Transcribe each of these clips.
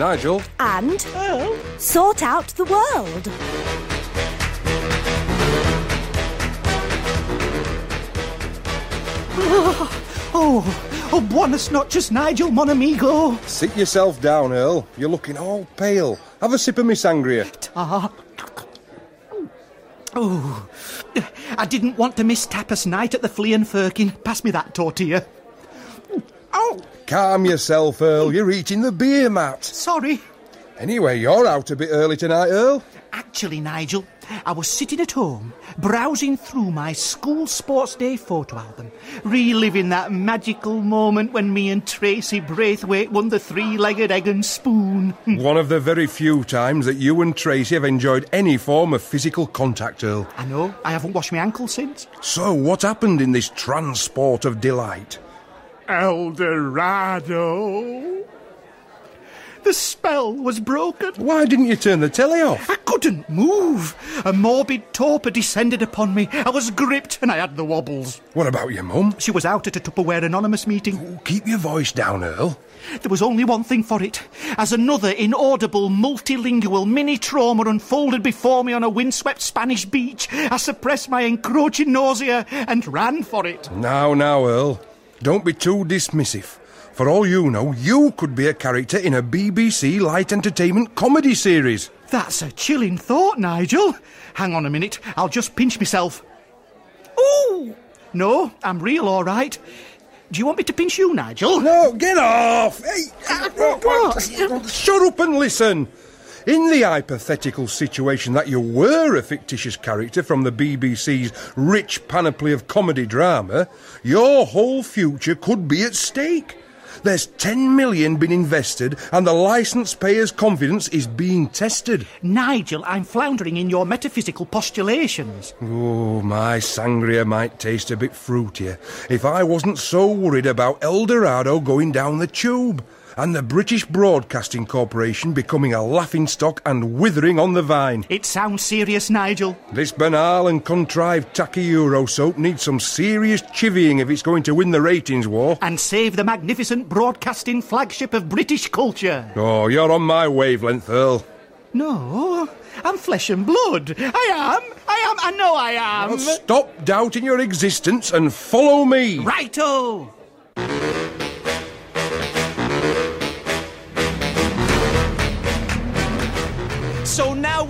Nigel. and sort out the world. Oh, oh, oh, buenas noches, Nigel, mon amigo. Sit yourself down, Earl. You're looking all pale. Have a sip of my sangria. Ah. Oh, I didn't want to miss tapas night at the Flea and Firkin. Pass me that tortilla. Oh, Calm yourself, Earl. You're eating the beer mat. sorry. Anyway, you're out a bit early tonight, Earl. Actually, Nigel, I was sitting at home, browsing through my school sports day photo album, reliving that magical moment when me and Tracy Braithwaite won the three-legged egg and spoon. One of the very few times that you and Tracy have enjoyed any form of physical contact, Earl. I know, I haven't washed my ankles since. So, what happened in this transport of delight? Eldorado. The spell was broken. Why didn't you turn the telly off? I couldn't move. A morbid torpor descended upon me. I was gripped and I had the wobbles. What about your mum? She was out at a Tupperware Anonymous meeting. Oh, keep your voice down, Earl. There was only one thing for it. As another inaudible, multilingual mini trauma unfolded before me on a windswept Spanish beach, I suppressed my encroaching nausea and ran for it. Now, now, Earl. Don't be too dismissive. For all you know, you could be a character in a BBC light entertainment comedy series. That's a chilling thought, Nigel. Hang on a minute, I'll just pinch myself. Ooh! No, I'm real all right. Do you want me to pinch you, Nigel? No, get off! Hey, uh, what? shut up and listen. In the hypothetical situation that you were a fictitious character from the BBC's rich panoply of comedy drama, your whole future could be at stake. There's 10 million been invested and the licence payer's confidence is being tested. Nigel, I'm floundering in your metaphysical postulations. Oh, my sangria might taste a bit fruitier if I wasn't so worried about El Dorado going down the tube and the British Broadcasting Corporation becoming a laughingstock and withering on the vine. It sounds serious, Nigel. This banal and contrived tacky Euro soap needs some serious chivying if it's going to win the ratings war. And save the magnificent broadcasting flagship of British culture. Oh, you're on my wavelength, Earl. No, I'm flesh and blood. I am. I am. I know I am. Well, stop doubting your existence and follow me. Righto.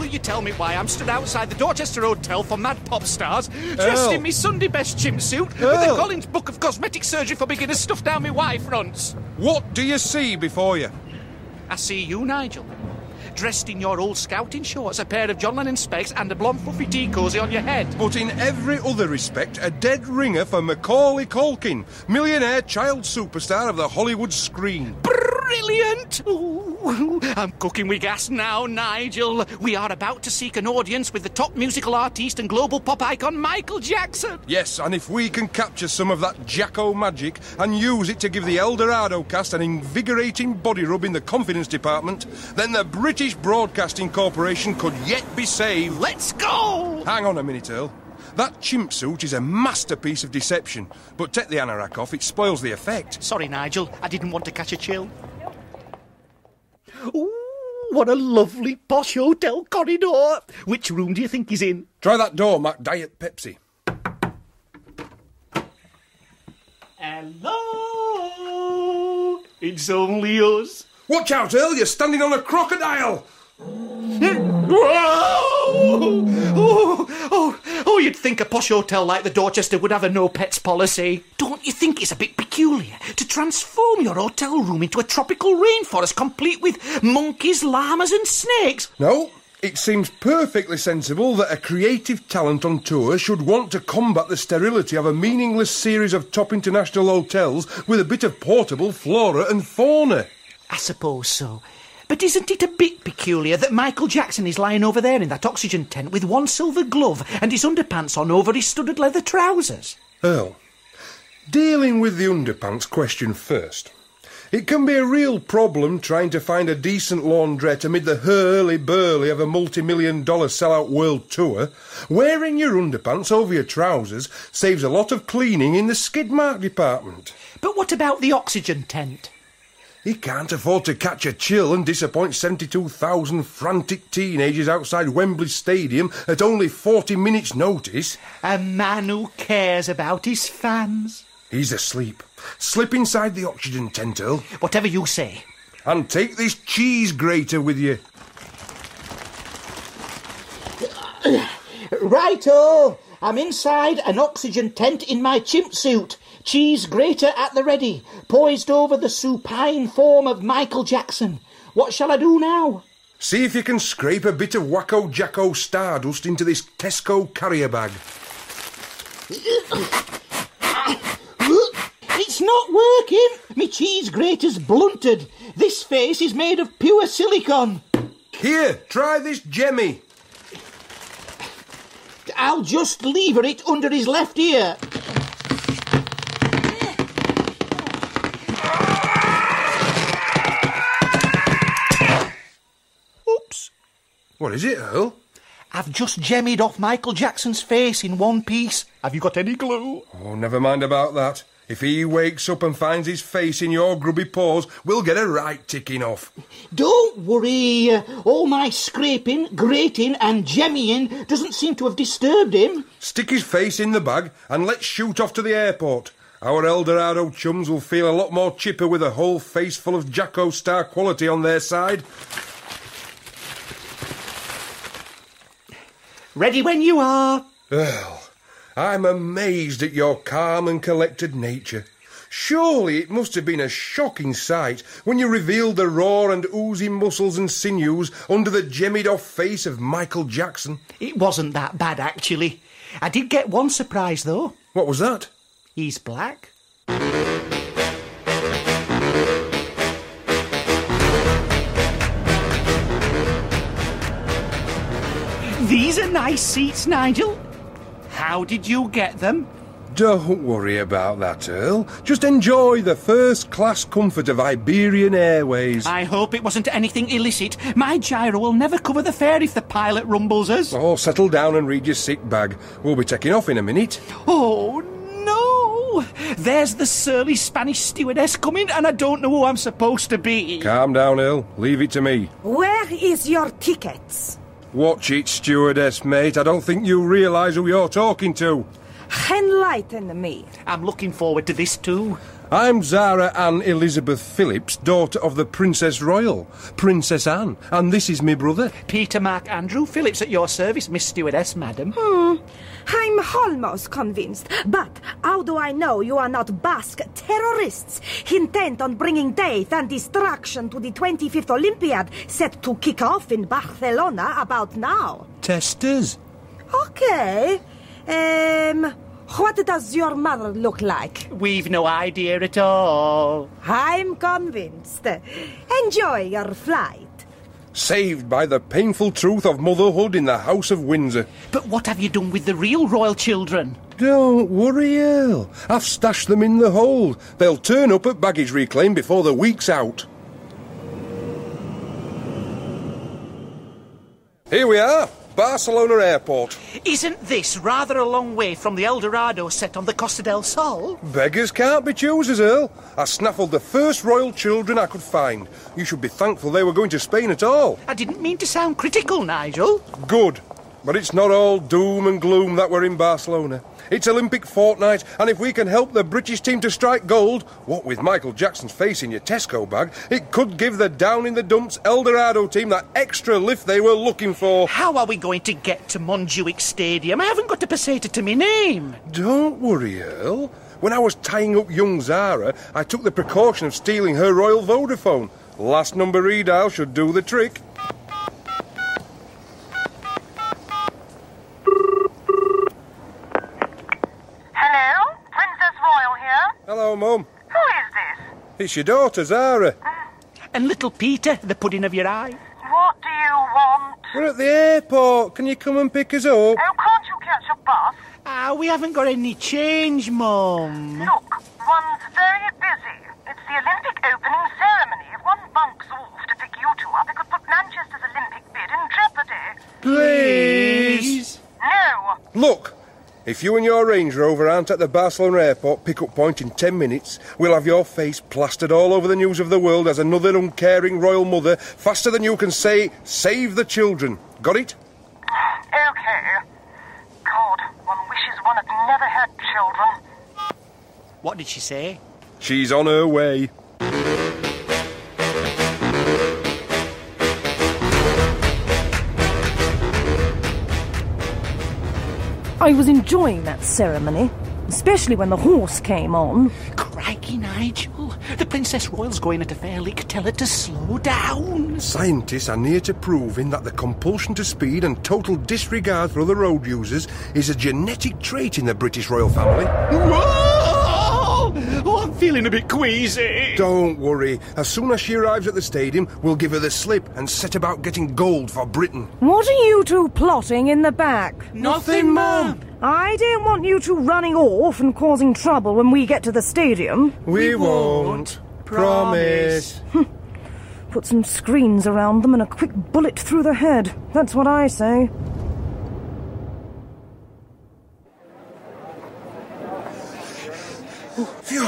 Will you tell me why I'm stood outside the Dorchester Hotel for mad pop stars, dressed in me Sunday best chimsuit, with Earl. the Collins Book of Cosmetic Surgery for Beginners stuffed down me Y fronts? What do you see before you? I see you, Nigel. Dressed in your old scouting shorts, a pair of John Lennon specs, and a blonde fluffy tea cosy on your head. But in every other respect, a dead ringer for Macaulay Culkin, millionaire child superstar of the Hollywood screen. Brilliant! Ooh, I'm cooking with gas now, Nigel. We are about to seek an audience with the top musical artist and global pop icon Michael Jackson. Yes, and if we can capture some of that Jacko magic and use it to give the El Dorado cast an invigorating body rub in the confidence department, then the British Broadcasting Corporation could yet be saved. Let's go! Hang on a minute, Earl. That chimp suit is a masterpiece of deception, but take the anorak off, it spoils the effect. Sorry, Nigel. I didn't want to catch a chill. Ooh, what a lovely posh hotel corridor. Which room do you think he's in? Try that door, Mac Diet Pepsi. Hello? It's only us. Watch out, Earl, you're standing on a crocodile! Oh, oh, oh, you'd think a posh hotel like the Dorchester would have a no pets policy. Don't you think it's a bit peculiar to transform your hotel room into a tropical rainforest complete with monkeys, llamas, and snakes? No, it seems perfectly sensible that a creative talent on tour should want to combat the sterility of a meaningless series of top international hotels with a bit of portable flora and fauna. I suppose so. But isn't it a bit peculiar that Michael Jackson is lying over there in that oxygen tent with one silver glove and his underpants on over his studded leather trousers? Earl, dealing with the underpants question first. It can be a real problem trying to find a decent laundrette amid the hurly-burly of a multi-million dollar sellout world tour. Wearing your underpants over your trousers saves a lot of cleaning in the skid mark department. But what about the oxygen tent? He can't afford to catch a chill and disappoint 72,000 frantic teenagers outside Wembley Stadium at only 40 minutes' notice. A man who cares about his fans. He's asleep. Slip inside the oxygen tent, Earl, Whatever you say. and take this cheese grater with you. Righto! I'm inside an oxygen tent in my chimp suit. Cheese grater at the ready, poised over the supine form of Michael Jackson. What shall I do now? See if you can scrape a bit of Wacko Jacko stardust into this Tesco carrier bag. It's not working. Me cheese grater's blunted. This face is made of pure silicon. Here, try this jemmy. I'll just lever it under his left ear. What is it, Earl? I've just jemmied off Michael Jackson's face in one piece. Have you got any glue? Oh, never mind about that. If he wakes up and finds his face in your grubby paws, we'll get a right ticking off. Don't worry. All my scraping, grating, and jemmying doesn't seem to have disturbed him. Stick his face in the bag and let's shoot off to the airport. Our Eldorado chums will feel a lot more chipper with a whole face full of Jacko Star quality on their side. Ready when you are. Earl, I'm amazed at your calm and collected nature. Surely it must have been a shocking sight when you revealed the raw and oozy muscles and sinews under the jemmied off face of Michael Jackson. It wasn't that bad, actually. I did get one surprise, though. What was that? He's black. These are nice seats, Nigel. How did you get them? Don't worry about that, Earl. Just enjoy the first class comfort of Iberian Airways. I hope it wasn't anything illicit. My giro will never cover the fare if the pilot rumbles us. Oh, settle down and read your sick bag. We'll be taking off in a minute. Oh, no! There's the surly Spanish stewardess coming, and I don't know who I'm supposed to be. Calm down, Earl. Leave it to me. Where is your tickets? Watch it, stewardess, mate. I don't think you realise who you're talking to. Enlighten me. I'm looking forward to this too. I'm Zara Ann Elizabeth Phillips, daughter of the Princess Royal, Princess Anne, and this is my brother. Peter Mark Andrew Phillips at your service, Miss Stewardess, madam. Hmm. I'm almost convinced. But how do I know you are not Basque terrorists intent on bringing death and destruction to the 25th Olympiad set to kick off in Barcelona about now? Testers. Okay. Um, what does your mother look like? We've no idea at all. I'm convinced. Enjoy your flight. Saved by the painful truth of motherhood in the House of Windsor. But what have you done with the real royal children? Don't worry, Earl. I've stashed them in the hold. They'll turn up at baggage reclaim before the week's out. Here we are, Barcelona Airport. Isn't this rather a long way from the El Dorado set on the Costa del Sol? Beggars can't be choosers, Earl. I snaffled the first royal children I could find. You should be thankful they were going to Spain at all. I didn't mean to sound critical, Nigel. Good. But it's not all doom and gloom that we're in Barcelona. It's Olympic fortnight, and if we can help the British team to strike gold, what with Michael Jackson's face in your Tesco bag, it could give the down in the dumps Eldorado team that extra lift they were looking for. How are we going to get to Montjuic Stadium? I haven't got a peseta to my name. Don't worry, Earl. When I was tying up young Zara, I took the precaution of stealing her Royal Vodafone. Last number redial should do the trick. Hello? Princess Royal here? Hello, Mum. Who is this? It's your daughter, Zara. And little Peter, the pudding of your eye. What do you want? We're at the airport. Can you come and pick us up? Oh, can't you catch a bus? Ah, we haven't got any change, Mum. Look, one's very busy. It's the Olympic opening ceremony. If one bunks off to pick you two up, it could put Manchester's Olympic bid in jeopardy. Please. No. Look, If you and your Range Rover aren't at the Barcelona airport pickup point in ten minutes, we'll have your face plastered all over the news of the world as another uncaring royal mother, faster than you can say, save the children. Got it? Okay. God, one wishes one had never had children. What did she say? She's on her way. I was enjoying that ceremony, especially when the horse came on. Crikey, Nigel. The Princess Royal's going at a fair lick. Tell her to slow down. Scientists are near to proving that the compulsion to speed and total disregard for other road users is a genetic trait in the British royal family. Whoa! I'm feeling a bit queasy. Don't worry. As soon as she arrives at the stadium, we'll give her the slip and set about getting gold for Britain. What are you two plotting in the back? Nothing, Mum. I don't want you two running off and causing trouble when we get to the stadium. We, won't. Promise. Put some screens around them and a quick bullet through the head. That's what I say. Phew.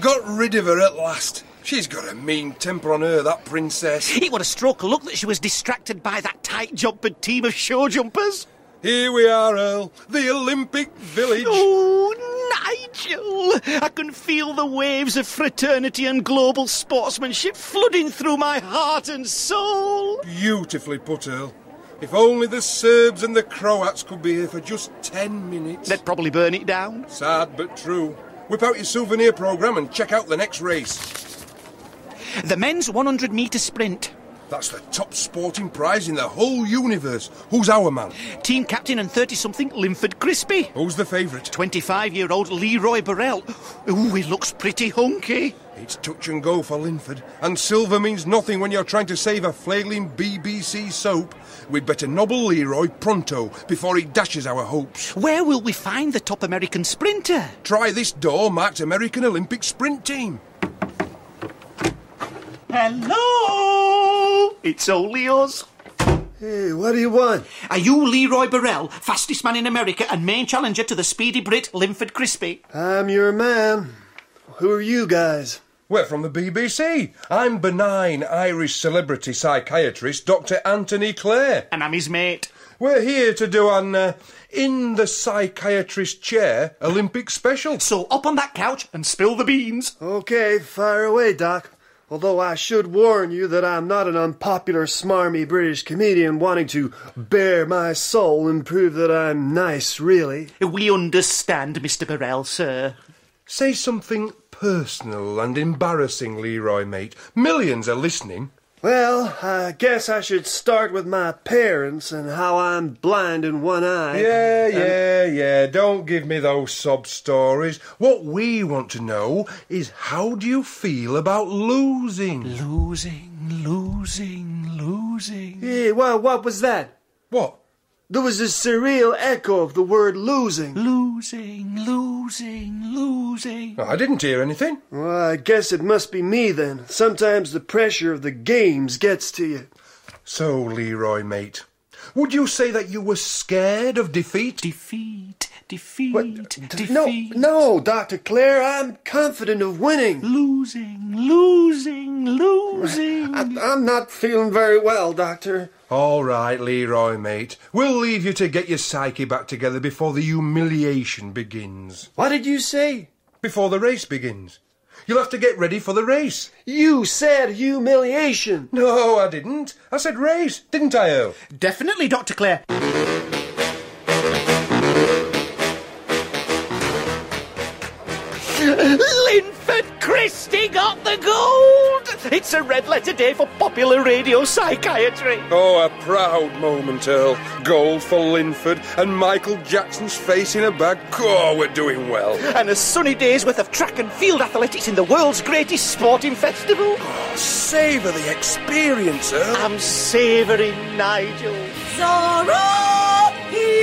Got rid of her at last. She's got a mean temper on her, that princess. It would have struck luck that she was distracted by that tight jumpered team of show jumpers. Here we are, Earl. The Olympic Village. Oh, Nigel! I can feel the waves of fraternity and global sportsmanship flooding through my heart and soul. Beautifully put, Earl. If only the Serbs and the Croats could be here for just ten minutes. They'd probably burn it down. Sad but true. Whip out your souvenir programme and check out the next race. The men's 100 metre sprint. That's the top sporting prize in the whole universe. Who's our man? Team captain and 30 something Linford Christie. Who's the favourite? 25 year old Leroy Burrell. Ooh, he looks pretty hunky. It's touch and go for Linford, and silver means nothing when you're trying to save a flailing BBC soap. We'd better nobble Leroy pronto before he dashes our hopes. Where will we find the top American sprinter? Try this door marked American Olympic Sprint Team. Hello! It's only us. Hey, what do you want? Are you Leroy Burrell, fastest man in America and main challenger to the speedy Brit Linford Christie? I'm your man. Who are you guys? We're from the BBC. I'm benign Irish celebrity psychiatrist Dr. Anthony Clare. And I'm his mate. We're here to do an uh, In the Psychiatrist Chair Olympic special. So up on that couch and spill the beans. Okay, fire away, Doc. Although I should warn you that I'm not an unpopular, smarmy British comedian wanting to bare my soul and prove that I'm nice, really. We understand, Mr. Burrell, sir. Say something personal and embarrassing, Leroy, mate. Millions are listening. Well, I guess I should start with my parents and how I'm blind in one eye. Yeah, yeah, yeah. Don't give me those sob stories. What we want to know is how do you feel about losing? Losing, losing, losing. Hey, well, what was that? What? There was a surreal echo of the word losing. Losing, losing, losing. Oh, I didn't hear anything. Well, I guess it must be me then. Sometimes the pressure of the games gets to you. So, Leroy, mate, would you say that you were scared of defeat? Defeat, defeat, What? defeat. No, no, Dr. Clare, I'm confident of winning. Losing, losing, losing. I, I'm not feeling very well, Doctor. All right, Leroy, mate. We'll leave you to get your psyche back together before the humiliation begins. What did you say? Before the race begins. You'll have to get ready for the race. You said humiliation. No, I didn't. I said race, didn't I, Earl? Definitely, Dr. Clare. It's a red letter day for popular radio psychiatry. Oh, a proud moment, Earl. Gold for Linford and Michael Jackson's face in a bag. Oh, we're doing well. And a sunny day's worth of track and field athletics in the world's greatest sporting festival. Oh, savour the experience, Earl. I'm savouring Nigel. Zara!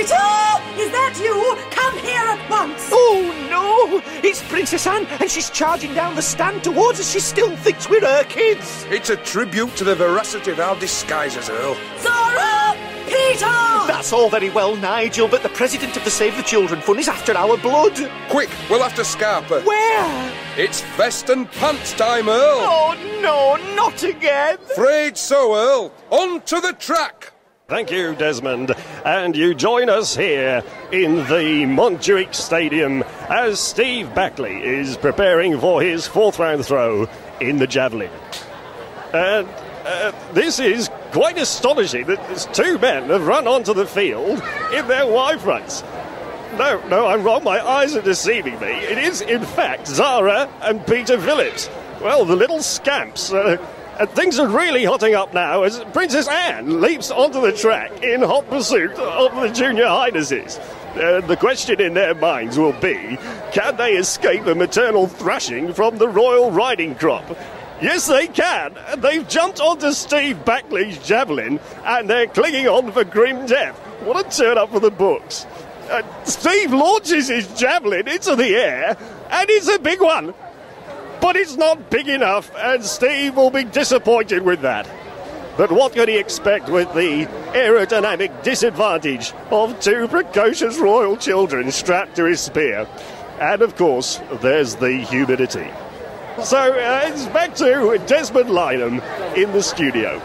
Peter! Is that you? Come here at once! Oh no! It's Princess Anne, and she's charging down the stand towards us. She still thinks we're her kids. It's a tribute to the veracity of our disguises, Earl. Zara! Peter! That's that's all very well, Nigel, but the president of the Save the Children Fund is after our blood. Quick, we'll have to Scarper. Where? It's vest and pants time, Earl. Oh, no, not again. Afraid so, Earl. On to the track. Thank you, Desmond. And you join us here in the Montjuic Stadium as Steve Backley is preparing for his fourth round throw in the javelin. And uh, this is quite astonishing that these two men have run onto the field in their Y fronts. No, no, I'm wrong. My eyes are deceiving me. It is, in fact, Zara and Peter Phillips. Well, the little scamps. Uh, and things are really hotting up now as Princess Anne leaps onto the track in hot pursuit of the junior highnesses. Uh, the question in their minds will be can they escape a maternal thrashing from the royal riding crop? Yes, they can. They've jumped onto Steve Backley's javelin and they're clinging on for grim death. What a turn up for the books. Uh, Steve launches his javelin into the air and it's a big one. But it's not big enough, and Steve will be disappointed with that. But what can he expect with the aerodynamic disadvantage of two precocious royal children strapped to his spear? And of course, there's the humidity. So uh, it's back to Desmond Lynam in the studio.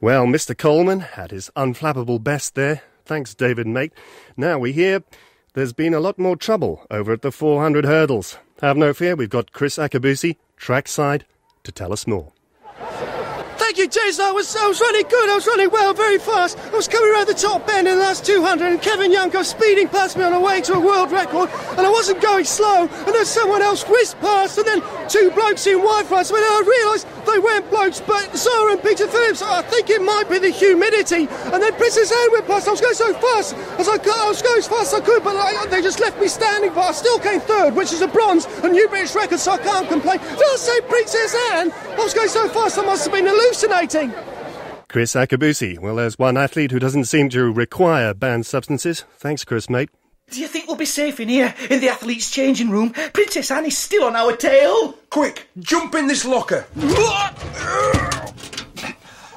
Well, Mr. Coleman had his unflappable best there. Thanks, David Mate. Now we hear there's been a lot more trouble over at the 400 hurdles. Have no fear, we've got Chris Akabusi, trackside, to tell us more. Thank you, Jason. I was, I was running good. I was running well, very fast. I was coming around the top bend in the last 200, and Kevin Young goes speeding past me on the way to a world record, and I wasn't going slow. And then someone else whizzed past, and then two blokes in white fronts. When I realised they weren't blokes, but Zara and Peter Phillips. I think it might be the humidity. And then Princess Anne went past. I was going so fast as I could. I was going as fast as I could, but they just left me standing. But I still came third, which is a bronze, a new British record, so I can't complain. Did I say Princess Anne? I was going so fast, I must have been hallucinating. Chris Akabusi. Well, there's one athlete who doesn't seem to require banned substances. Thanks, Chris, mate. Do you think we'll be safe in here, in the athletes' changing room? Princess Anne is still on our tail. Quick, jump in this locker.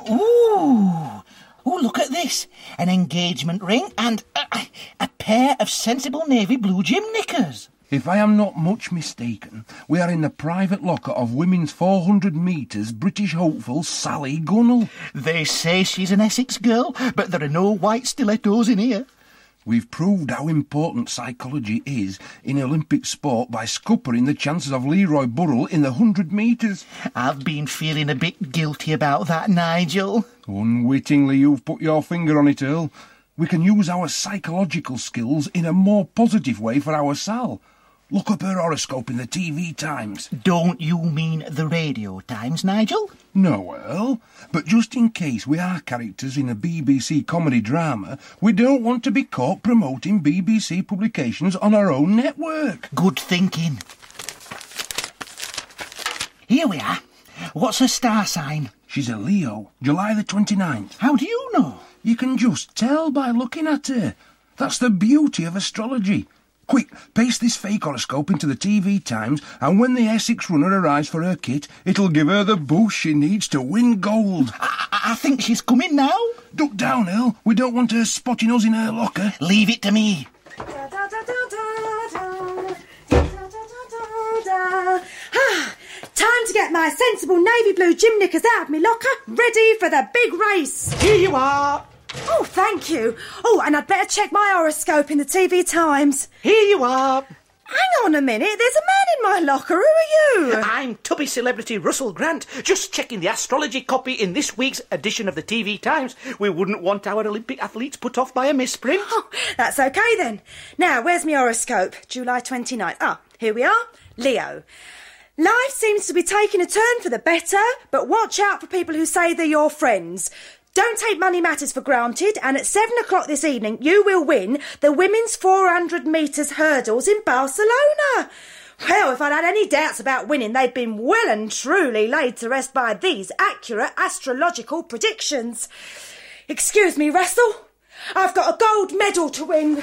Ooh. Ooh, look at this. An engagement ring and a, a pair of sensible navy blue gym knickers. If I am not much mistaken, we are in the private locker of women's 400 metres British hopeful Sally Gunnell. They say she's an Essex girl, but there are no white stilettos in here. We've proved how important psychology is in Olympic sport by scuppering the chances of Leroy Burrell in the 100 metres. I've been feeling a bit guilty about that, Nigel. Unwittingly, you've put your finger on it, Earl. We can use our psychological skills in a more positive way for our Sal. Look up her horoscope in the TV Times. Don't you mean the radio times, Nigel? No, Earl, but just in case we are characters in a BBC comedy drama, we don't want to be caught promoting BBC publications on our own network. Good thinking. Here we are. What's her star sign? She's a Leo, July the 29th. How do you know? You can just tell by looking at her. That's the beauty of astrology. Quick, paste this fake horoscope into the TV Times, and when the Essex runner arrives for her kit, it'll give her the boost she needs to win gold. I, I think she's coming now. Duck down, Earl. We don't want her spotting us in her locker. Leave it to me. Ah, Time to get my sensible navy blue gym knickers out of my locker, ready for the big race. Here you are. Oh, thank you. Oh, and I'd better check my horoscope in the TV Times. Here you are. Hang on a minute, there's a man in my locker. Who are you? I'm tubby celebrity Russell Grant, just checking the astrology copy in this week's edition of the TV Times. We wouldn't want our Olympic athletes put off by a misprint. Oh, that's okay then. Now, where's my horoscope? July 29th. Ah, here we are. Leo. Life seems to be taking a turn for the better, but watch out for people who say they're your friends. Don't take money matters for granted, and at seven o'clock this evening, you will win the women's 400 metres hurdles in Barcelona. Well, if I'd had any doubts about winning, they'd been well and truly laid to rest by these accurate astrological predictions. Excuse me, Russell. I've got a gold medal to win.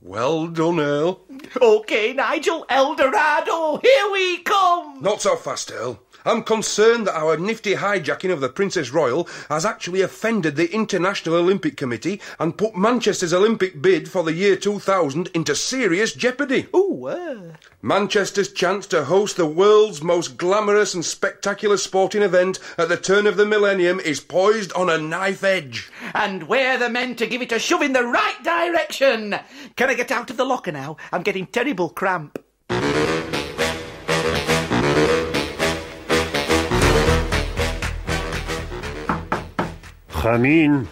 Well done, Earl. OK, Nigel, Eldorado, here we come. Not so fast, Earl. I'm concerned that our nifty hijacking of the Princess Royal has actually offended the International Olympic Committee and put Manchester's Olympic bid for the year 2000 into serious jeopardy. Ooh, uh. Manchester's chance to host the world's most glamorous and spectacular sporting event at the turn of the millennium is poised on a knife edge. And we're the men to give it a shove in the right direction. Can I get out of the locker now? I'm getting terrible cramp. Come in.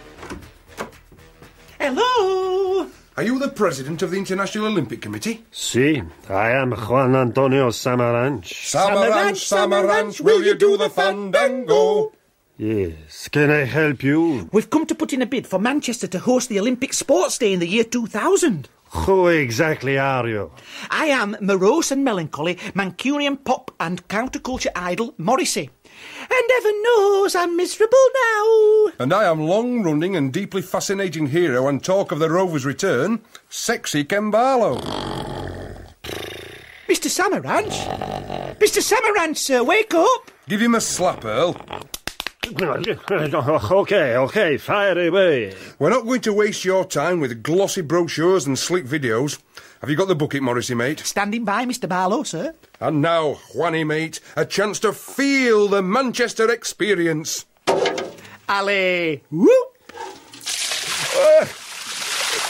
Hello. Are you the president of the International Olympic Committee? Si, I am Juan Antonio Samaranch. Samaranch, Samaranch, will you do the fandango? Yes, can I help you? We've come to put in a bid for Manchester to host the Olympic Sports Day in the year 2000. Who exactly are you? I am morose and melancholy, Mancunian pop and counterculture idol Morrissey. And heaven knows I'm miserable now. And I am long running and deeply fascinating hero and talk of the Rover's return, Sexy Ken Barlow. Mr. Samaranch? Mr. Samaranch, sir, wake up! Give him a slap, Earl. Okay, okay, fire away. We're not going to waste your time with glossy brochures and slick videos. Have you got the bucket, Morrissey, mate? Standing by, Mr. Barlow, sir. And now, Juanie, mate, a chance to feel the Manchester experience. Ali. Whoop.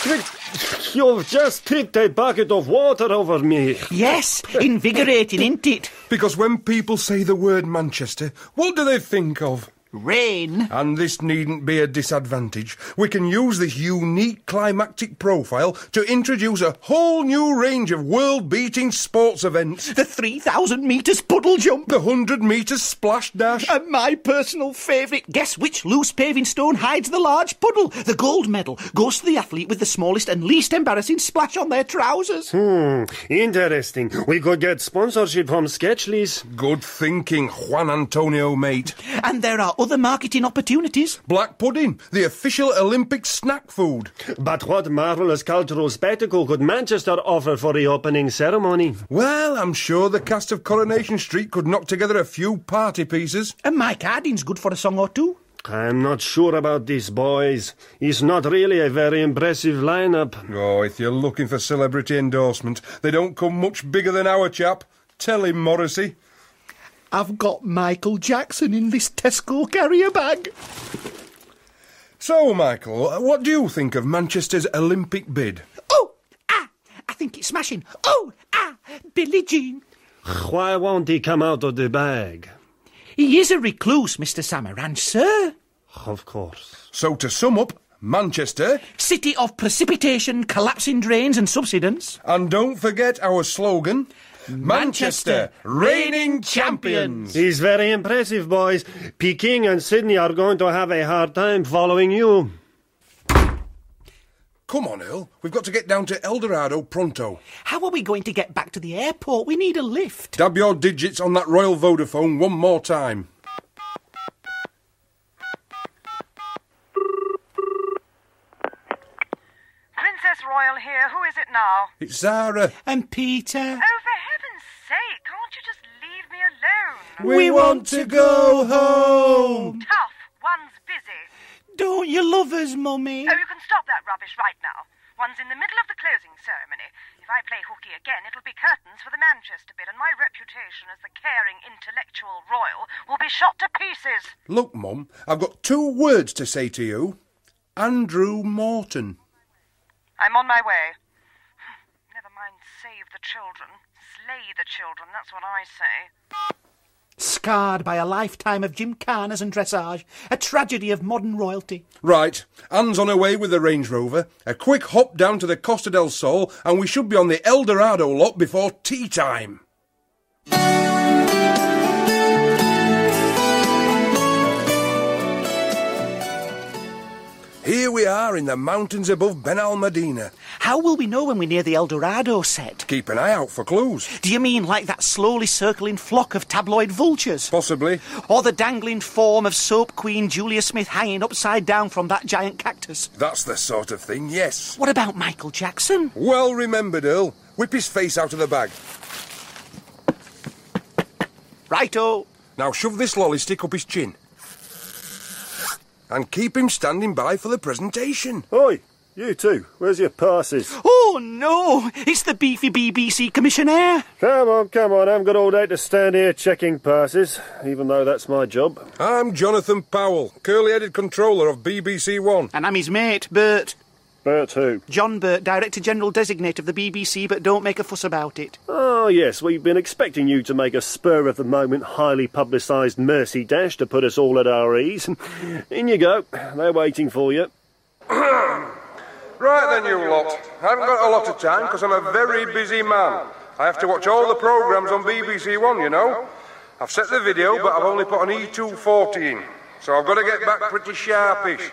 You've just tipped a bucket of water over me. Yes, invigorating, isn't it? Because when people say the word Manchester, what do they think of? Rain. And this needn't be a disadvantage. We can use this unique climactic profile to introduce a whole new range of world beating sports events. The 3,000 metres puddle jump. The 100 metres splash dash. And my personal favourite, guess which loose paving stone hides the large puddle? The gold medal goes to the athlete with the smallest and least embarrassing splash on their trousers. Hmm, interesting. We could get sponsorship from Sketchleys. Good thinking, Juan Antonio, mate. And there are other marketing opportunities. Black pudding, the official Olympic snack food. But what marvellous cultural spectacle could Manchester offer for the opening ceremony? Well, I'm sure the cast of Coronation Street could knock together a few party pieces. And Mike Harding's good for a song or two. I'm not sure about this, boys. It's not really a very impressive lineup. Oh, if you're looking for celebrity endorsement, they don't come much bigger than our chap. Tell him, Morrissey. I've got Michael Jackson in this Tesco carrier bag. So, Michael, what do you think of Manchester's Olympic bid? Oh, ah, I think it's smashing. Oh, ah, Billie Jean. Why won't he come out of the bag? He is a recluse, Mr. Samaranch, sir. Of course. So, to sum up, Manchester. City of precipitation, collapsing drains and subsidence. And don't forget our slogan Manchester, reigning champions. He's very impressive, boys. Peking and Sydney are going to have a hard time following you. Come on, Earl. We've got to get down to El Dorado pronto. How are we going to get back to the airport? We need a lift. Dab your digits on that Royal Vodafone one more time. Princess Royal here. Who is it now? It's Zara. And Peter. Oh, for heaven's sake, can't you just leave me alone? We want to go home. Tough. One's busy. Don't you love us, Mummy? Oh, you can stop that rubbish right now. One's in the middle of the closing ceremony. If I play hooky again, it'll be curtains for the Manchester bid, and my reputation as the caring intellectual royal will be shot to pieces. Look, Mum, I've got two words to say to you Andrew Morton. I'm on my way. Never mind save the children. Slay the children, that's what I say. Scarred by a lifetime of gymkhanas and dressage, a tragedy of modern royalty. Right, Anne's on her way with the Range Rover. A quick hop down to the Costa del Sol, and we should be on the El Dorado lot before tea time. Here we are in the mountains above Ben Al Medina. How will we know when we're near the El Dorado set? Keep an eye out for clues. Do you mean like that slowly circling flock of tabloid vultures? Possibly. Or the dangling form of soap queen Julia Smith hanging upside down from that giant cactus? That's the sort of thing, yes. What about Michael Jackson? Well remembered, Earl. Whip his face out of the bag. Righto. Now shove this lolly stick up his chin. And keep him standing by for the presentation. Oi, you too. where's your passes? Oh no! It's the beefy BBC commissionaire. Come on, come on, I haven't got all day to stand here checking passes, even though that's my job. I'm Jonathan Powell, curly-headed controller of BBC One. And I'm his mate, Bert. Bert who? John Birt, Director General Designate of the BBC, but don't make a fuss about it. Oh, yes, we've been expecting you to make a spur of the moment, highly publicised mercy dash to put us all at our ease. In you go, they're waiting for you. Right then, you lot. I haven't got a lot of time because I'm a very busy man. I have to watch all the programmes on BBC One, you know. I've set the video, but I've only put an E214, so I've got to get back pretty sharpish.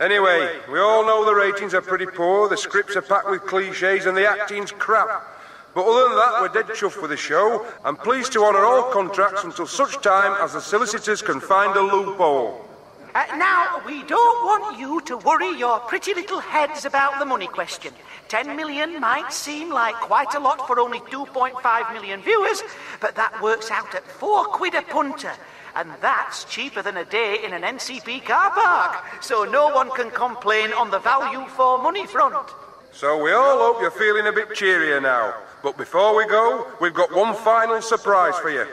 Anyway, we all know the ratings are pretty poor, the scripts are packed with cliches, and the acting's crap. But other than that, we're dead chuffed with the show, and pleased to honour all contracts until such time as the solicitors can find a loophole. Uh, now, we don't want you to worry your pretty little heads about the money question. Ten million might seem like quite a lot for only 2.5 million viewers, but that works out at four quid a punter. And that's cheaper than a day in an NCP car park. So no one can complain on the value for money front. So we all hope you're feeling a bit cheerier now. But before we go, we've got one final surprise for you.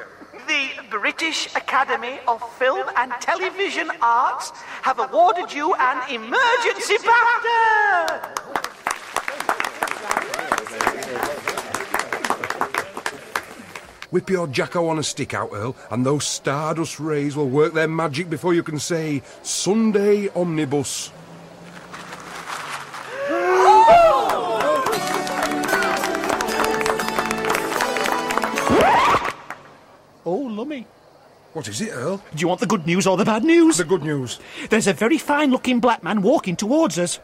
The British Academy of Film and Television Arts have awarded you an emergency BAFTA! Whip your jacko on a stick out, Earl, and those stardust rays will work their magic before you can say Sunday Omnibus. Oh, lummy. What is it, Earl? Do you want the good news or the bad news? The good news. There's a very fine looking black man walking towards us.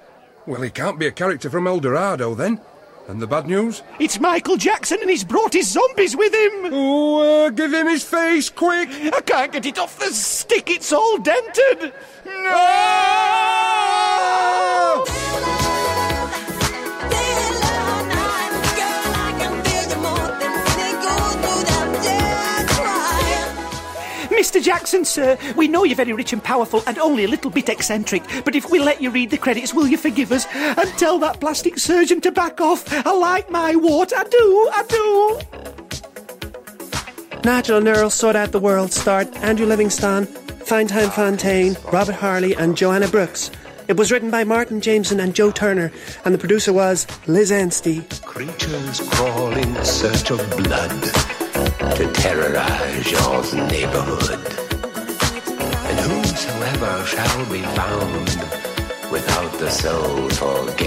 Well, he can't be a character from El Dorado, then. And the bad news? It's Michael Jackson and he's brought his zombies with him. Oh, uh, give him his face, quick! I can't get it off the stick, it's all dented. Mr. Jackson, sir, we know you're very rich and powerful and only a little bit eccentric, but if we let you read the credits, will you forgive us and tell that plastic surgeon to back off? I like my wart, I do, I do. Nigel and Earl sort out the world starred Andrew Livingston, Finetime Fontayne, Robert Harley, and Joanna Brooks. It was written by Martin Jameson and Joe Turner, and the producer was Liz Anstey. Creatures crawl in search of blood to terrorize your neighborhood. And whosoever shall be found without the soul for